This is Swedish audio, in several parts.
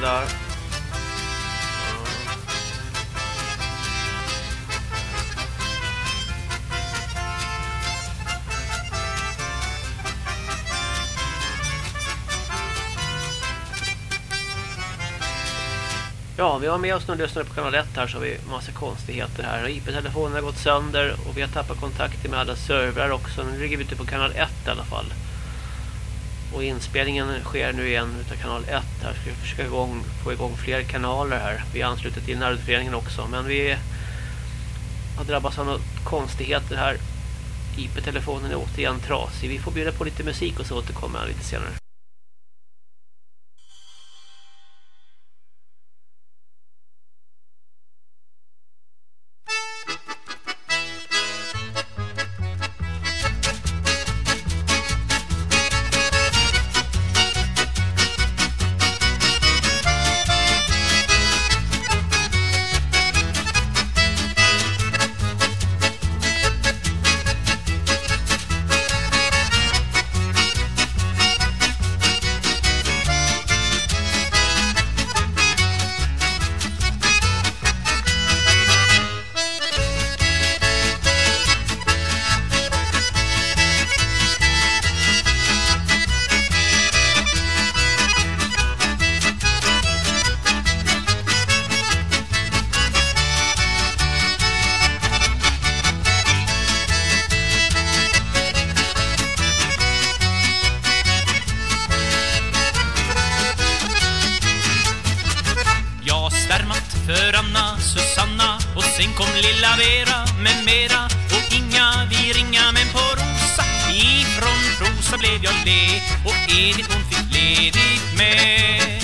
den där. Ja, vi har med oss några lyssnare på kanal 1 här så har vi massa konstigheter här. IP-telefonen har gått sönder och vi har tappat kontakter med alla servrar också. Nu ligger vi ute på kanal 1 i alla fall. Och inspelningen sker nu igen utav kanal 1 här. Ska vi försöka igång, få igång fler kanaler här. Vi är anslutit till närutföreningen också. Men vi har drabbats av något konstigheter här. IP-telefonen är återigen trasig. Vi får bjuda på lite musik och så återkommer jag lite senare. Sen kom lilla Vera med mera och inga vi ringa men på Rosa. Ifrån Rosa blev jag le och Edith hon fick ledigt med.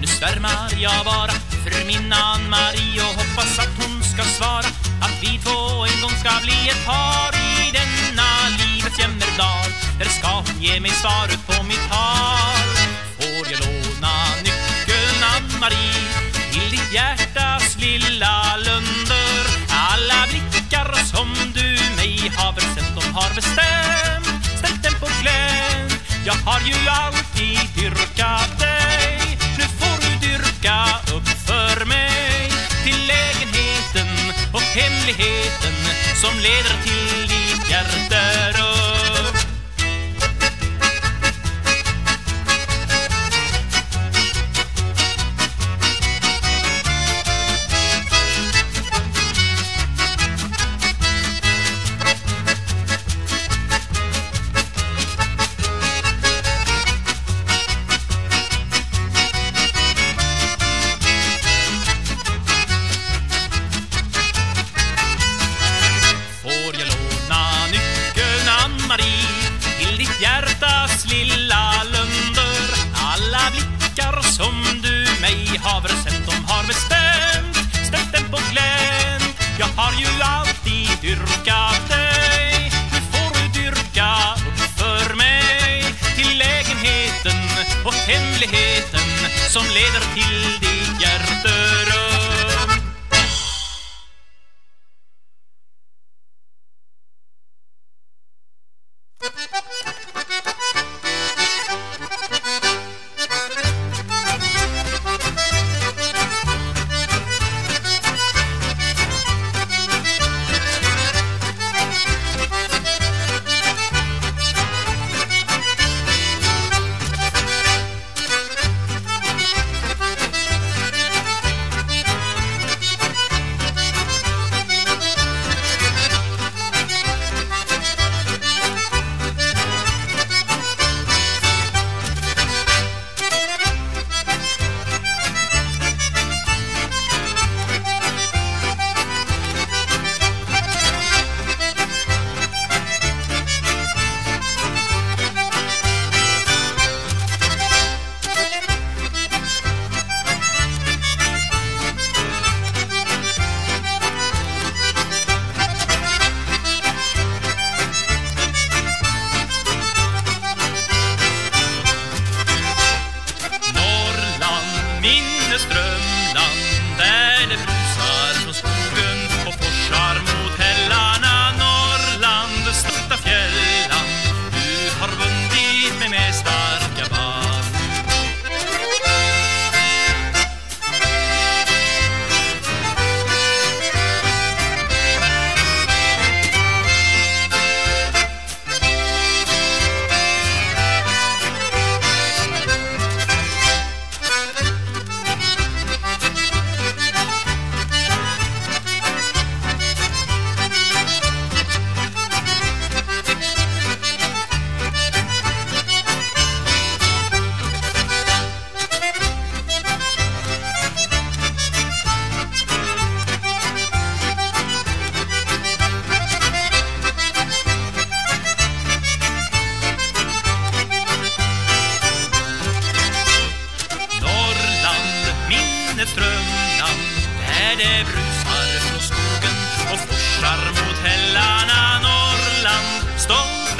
Nu svärmar jag bara för min Ann-Marie och hoppas att hon ska svara att vi två en gång ska bli ett par i denna livets jämmerdal Där ska hon ge mig svaret på mitt tal. Mig har sänt de har bestämt. Ställt den på glänt. Jag har ju alltid dyrkat dig. Nu får du dyrka upp för mig. Till lägenheten och hemligheten Som leder till verkligheten Som leder till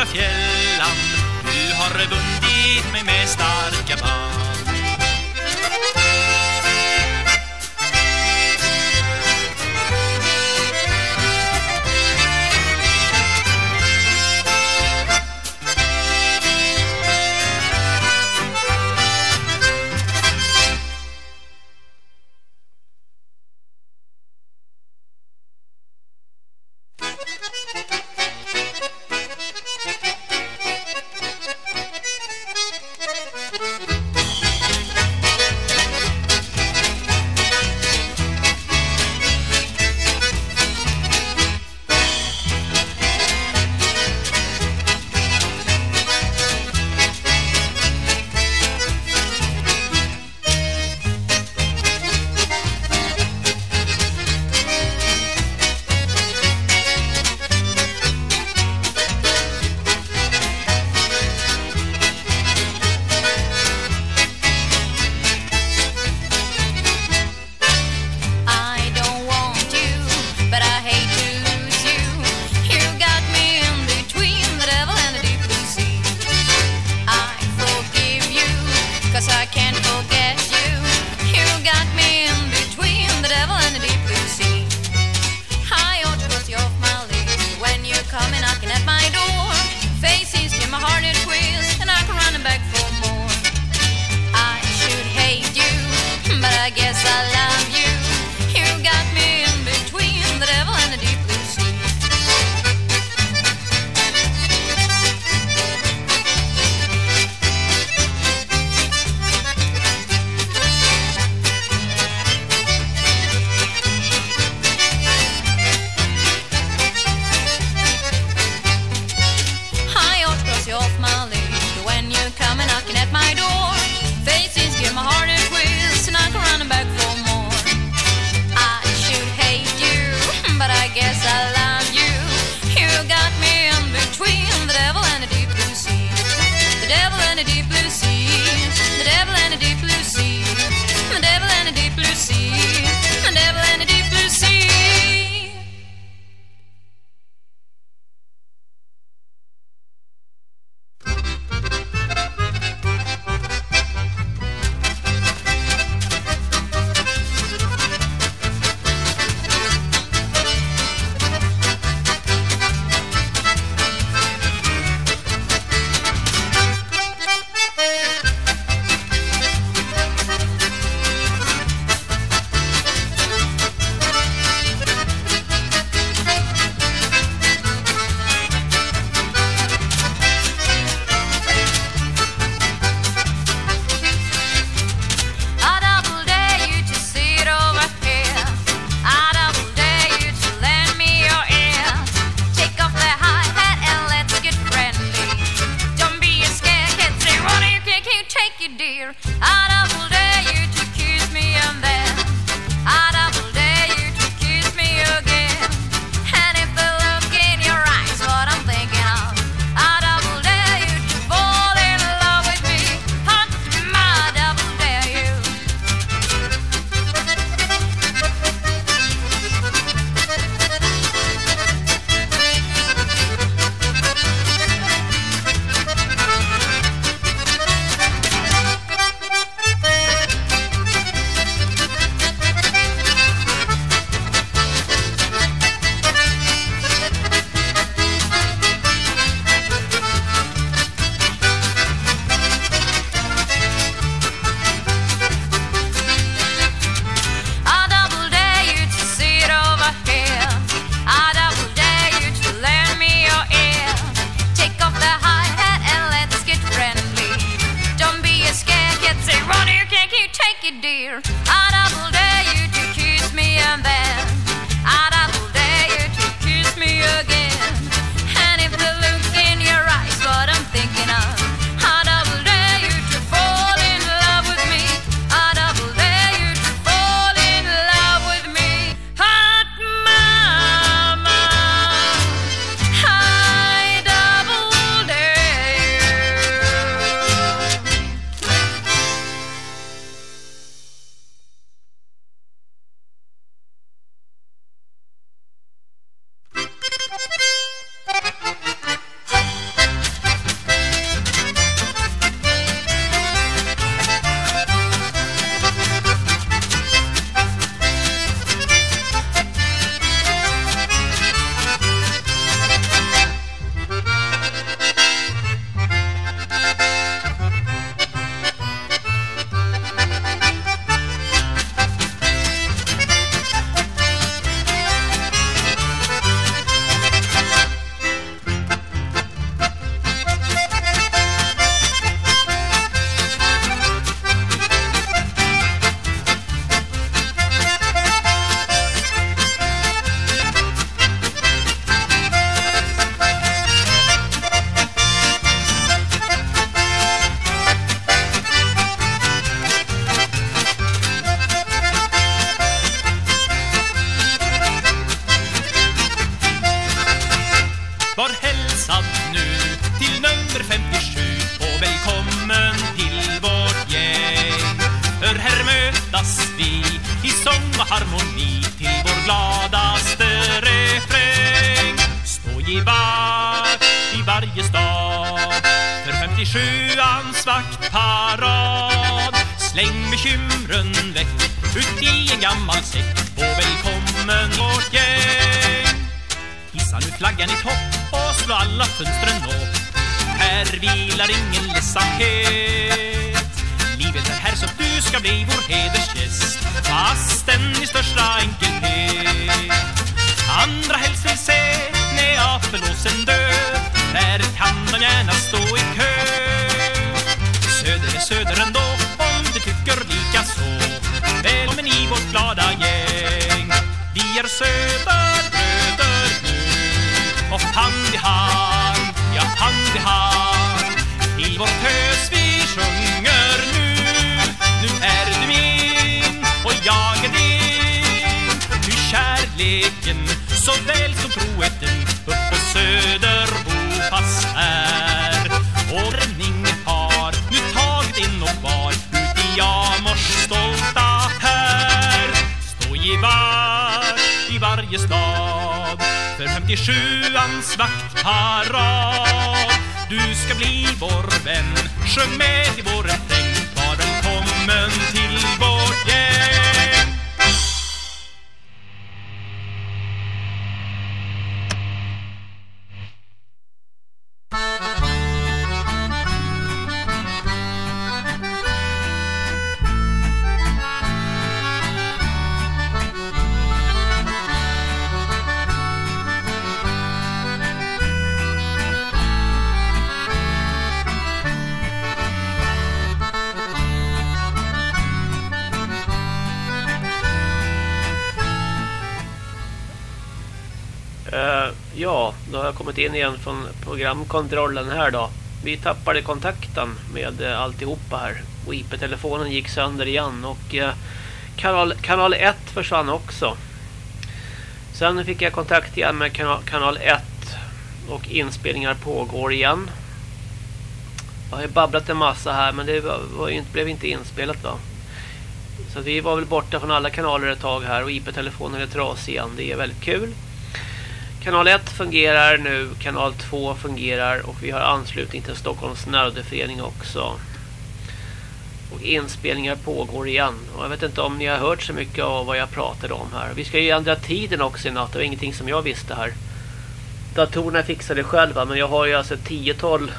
fjällan. Du har bundit mig med starka band Här mötas vi i sång och harmoni till vår gladaste refräng. Stå givakt i varje stad för 57ans vaktparad. Släng bekymren väck ut i en gammal säck och välkommen vårt gäng. Hissa nu flaggan i topp och slå alla fönstren upp. Här vilar ingen ledsamhet. Ska bli vår hedersgäst i sjuans vaktparad. Du ska bli vår vän. Sjung med i vår refräng Var välkommen Eh, ja, då har jag kommit in igen från programkontrollen här då. Vi tappade kontakten med eh, alltihopa här. Och IP-telefonen gick sönder igen. Och eh, kanal, kanal 1 försvann också. Sen fick jag kontakt igen med kanal, kanal 1. Och inspelningar pågår igen. Jag har ju babblat en massa här men det var, var inte, blev inte inspelat va. Så vi var väl borta från alla kanaler ett tag här och IP-telefonen är trasig igen. Det är väldigt kul. Kanal 1 fungerar nu, kanal 2 fungerar och vi har anslutning till Stockholms närrådeförening också. Och inspelningar pågår igen. Och jag vet inte om ni har hört så mycket av vad jag pratade om här. Vi ska ju ändra tiden också i natt. Det var ingenting som jag visste här. Datorerna fixar det själva men jag har ju alltså 10-12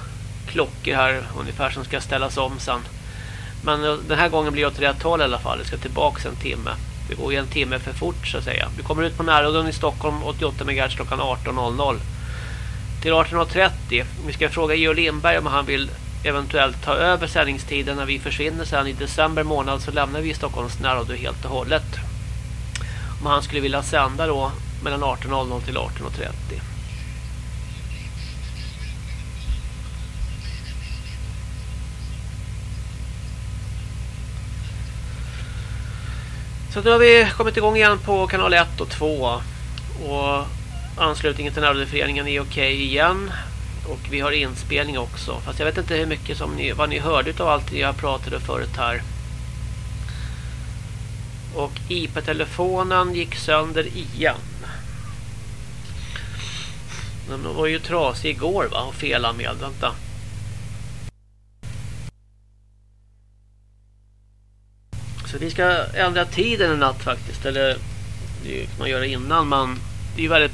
klockor här ungefär som ska ställas om sen. Men den här gången blir det åt rätt håll i alla fall. Det ska tillbaka en timme. Det går ju en timme för fort så att säga. Vi kommer ut på närradion i Stockholm 88 MHz klockan 18.00. Till 18.30. Vi ska fråga Georg Lindberg om han vill eventuellt ta över sändningstiden när vi försvinner sen i december månad så lämnar vi Stockholms närradio helt och hållet. Om han skulle vilja sända då mellan 18.00 till 18.30. Så då har vi kommit igång igen på kanal 1 och 2. Och anslutningen till närradioföreningen är okej igen. Och vi har inspelning också. Fast jag vet inte hur mycket som ni, vad ni hörde av allt jag pratade förut här. Och IP-telefonen gick sönder igen. Den var ju trasig igår va? Och felanmäld. Vänta. Så vi ska ändra tiden en natt faktiskt. Eller det kan man göra innan. man... det är ju väldigt bra